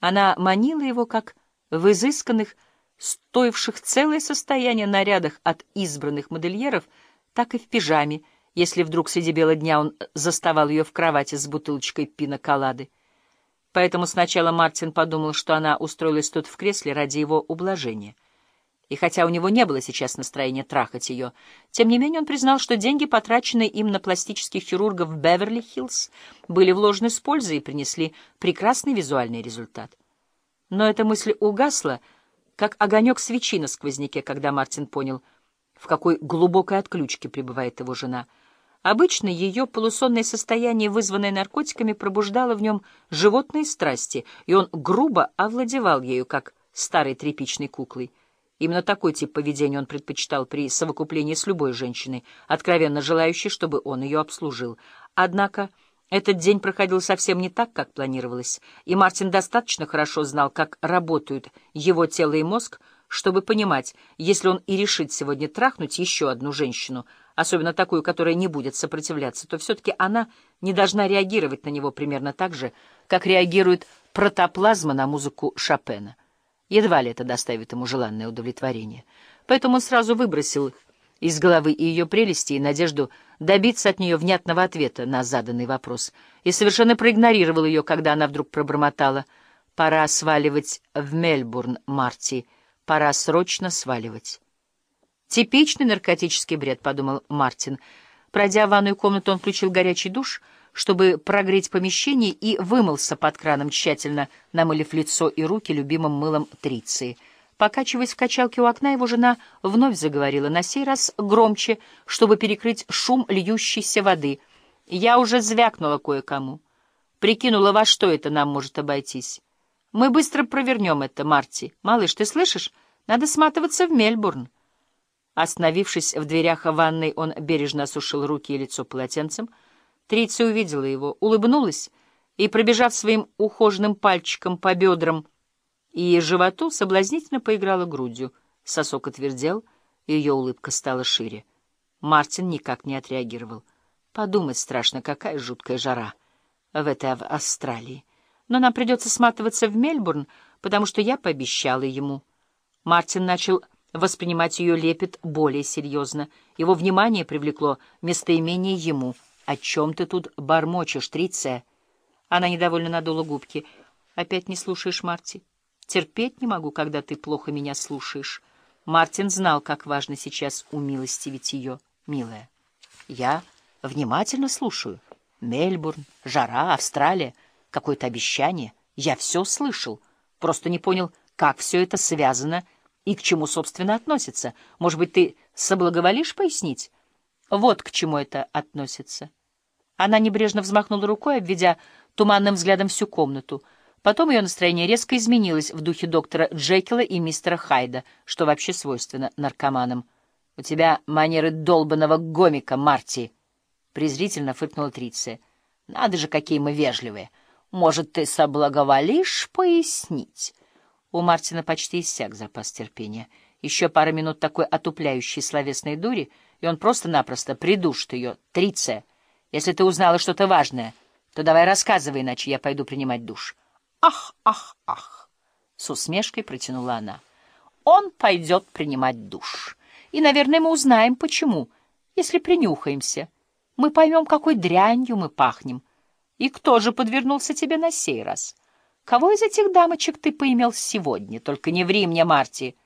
Она манила его, как в изысканных, стоивших целое состояние нарядах от избранных модельеров, так и в пижаме, если вдруг среди бела дня он заставал ее в кровати с бутылочкой пина-колады. Поэтому сначала Мартин подумал, что она устроилась тут в кресле ради его ублажения. И хотя у него не было сейчас настроения трахать ее, тем не менее он признал, что деньги, потраченные им на пластических хирургов в Беверли-Хиллз, были вложены с пользой и принесли прекрасный визуальный результат. Но эта мысль угасла, как огонек свечи на сквозняке, когда Мартин понял, в какой глубокой отключке пребывает его жена. Обычно ее полусонное состояние, вызванное наркотиками, пробуждало в нем животные страсти, и он грубо овладевал ею, как старой тряпичной куклой. Именно такой тип поведения он предпочитал при совокуплении с любой женщиной, откровенно желающей, чтобы он ее обслужил. Однако этот день проходил совсем не так, как планировалось, и Мартин достаточно хорошо знал, как работают его тело и мозг, чтобы понимать, если он и решит сегодня трахнуть еще одну женщину, особенно такую, которая не будет сопротивляться, то все-таки она не должна реагировать на него примерно так же, как реагирует протоплазма на музыку Шопена. Едва ли это доставит ему желанное удовлетворение. Поэтому он сразу выбросил из головы и ее прелести, и надежду добиться от нее внятного ответа на заданный вопрос, и совершенно проигнорировал ее, когда она вдруг пробормотала «Пора сваливать в Мельбурн, Марти, пора срочно сваливать». «Типичный наркотический бред», — подумал Мартин. Пройдя в ванную комнату, он включил горячий душ — чтобы прогреть помещение, и вымылся под краном, тщательно намылив лицо и руки любимым мылом Триции. Покачиваясь в качалке у окна, его жена вновь заговорила, на сей раз громче, чтобы перекрыть шум льющейся воды. Я уже звякнула кое-кому. Прикинула, во что это нам может обойтись. Мы быстро провернем это, Марти. Малыш, ты слышишь? Надо сматываться в Мельбурн. Остановившись в дверях ванной, он бережно осушил руки и лицо полотенцем, Триция увидела его, улыбнулась и, пробежав своим ухоженным пальчиком по бедрам и животу, соблазнительно поиграла грудью. Сосок отвердел, ее улыбка стала шире. Мартин никак не отреагировал. Подумать страшно, какая жуткая жара в этой Австралии. Но нам придется сматываться в Мельбурн, потому что я пообещала ему. Мартин начал воспринимать ее лепет более серьезно. Его внимание привлекло местоимение ему — «О чем ты тут бормочешь, Триция?» Она недовольно надула губки. «Опять не слушаешь, Марти?» «Терпеть не могу, когда ты плохо меня слушаешь». Мартин знал, как важно сейчас умилостивить ее, милая. «Я внимательно слушаю. Мельбурн, жара, Австралия, какое-то обещание. Я все слышал. Просто не понял, как все это связано и к чему, собственно, относится. Может быть, ты соблаговолишь пояснить? Вот к чему это относится». Она небрежно взмахнула рукой, обведя туманным взглядом всю комнату. Потом ее настроение резко изменилось в духе доктора Джекила и мистера Хайда, что вообще свойственно наркоманам. — У тебя манеры долбанного гомика, Марти! — презрительно фыркнула Триция. — Надо же, какие мы вежливые! Может, ты соблаговолишь пояснить? У Мартина почти иссяк запас терпения. Еще пара минут такой отупляющей словесной дури, и он просто-напросто придушит ее. Триция! Если ты узнала что-то важное, то давай рассказывай, иначе я пойду принимать душ. Ах, ах, ах! С усмешкой протянула она. Он пойдет принимать душ. И, наверное, мы узнаем, почему, если принюхаемся. Мы поймем, какой дрянью мы пахнем. И кто же подвернулся тебе на сей раз? Кого из этих дамочек ты поимел сегодня? Только не ври мне, Марти.